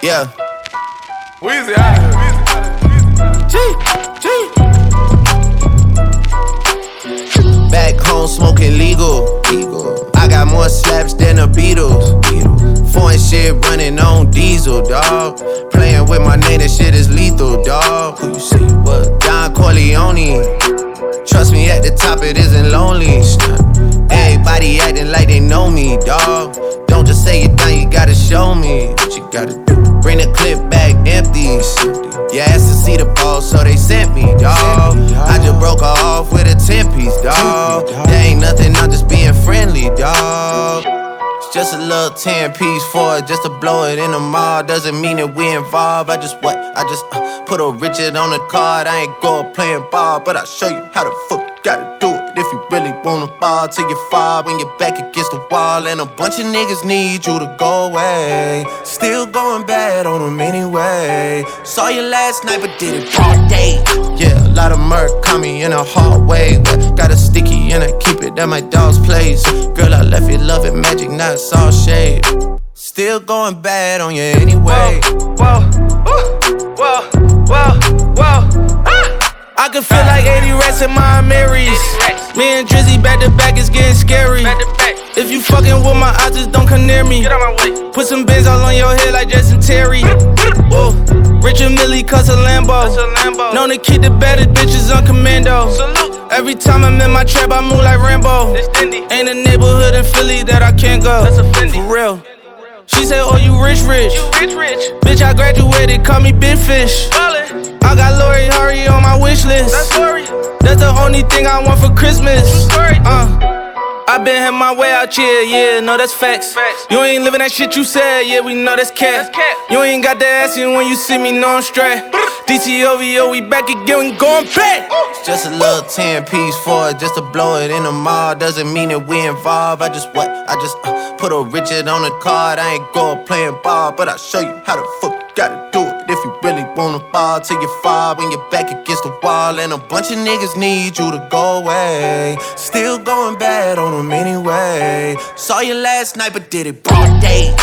Yeah. Weezy out G, G. Back home smoking legal. legal. I got more slaps than the Beatles. Foreign shit running on diesel, dog. Playing with my name, that shit is lethal, dog. Who you say you was? Don Corleone. Trust me, at the top it isn't lonely. Everybody acting like they know me, dog. Don't just say it down, you gotta show me what you gotta do. Bring the clip back empty. You asked to see the ball, so they sent me, dog. I just broke her off with a 10 piece, dog. There ain't nothing, I'm just being friendly. It's just a little 10 piece for it, just to blow it in the mall. Doesn't mean that we involved. I just what? I just uh, put a Richard on the card. I ain't going playing ball, but I'll show you how the fuck you gotta do it. If you really wanna ball till you fall when you're back against the wall. And a bunch of niggas need you to go away. Still going bad on them anyway. Saw you last night, but did it broad day. Yeah, a lot of murk caught me in a hard way. But got a sticky and I keep it at my dog's place. Girl, I left you love it magic, not all shade. Still going bad on you anyway. Whoa, whoa, whoa, whoa, whoa. Ah! I can feel like 80 rats in my Marys. Me and Drizzy back to back is getting scary. Back to back. If you fucking with my eyes, just don't near me. Get out my way. Put some bins all on your head like Jason Terry. Whoa. Richard Mille cuss a Lambo. Lambo. Known to keep the baddest bitches on commando. Salute. Every time I'm in my trap, I move like Rambo. Ain't a neighborhood in Philly that I can't go. That's a Fendi. For real. She said, Oh, you rich, rich. You rich, rich. Bitch, I graduated, call me Big Fish. Ballin'. I got Lori Harvey on my wish list. That's. That's the only thing I want for Christmas. Story. I been had my way out here, yeah, no, that's facts. Facts. You ain't living that shit you said, yeah, we know that's cat. You ain't got that ass in when you see me, no, I'm straight. DTOVO, we back again, we going back. Just a little 10 piece for it, just to blow it in the mall. Doesn't mean that we involved. I just what? I just uh, put a Richard on the card. I ain't going playing ball, but I'll show you how the fuck you gotta do it. You really wanna ball till you fall when you're back against the wall. And a bunch of niggas need you to go away. Still going bad on them anyway. Saw you last night, but did it broad day.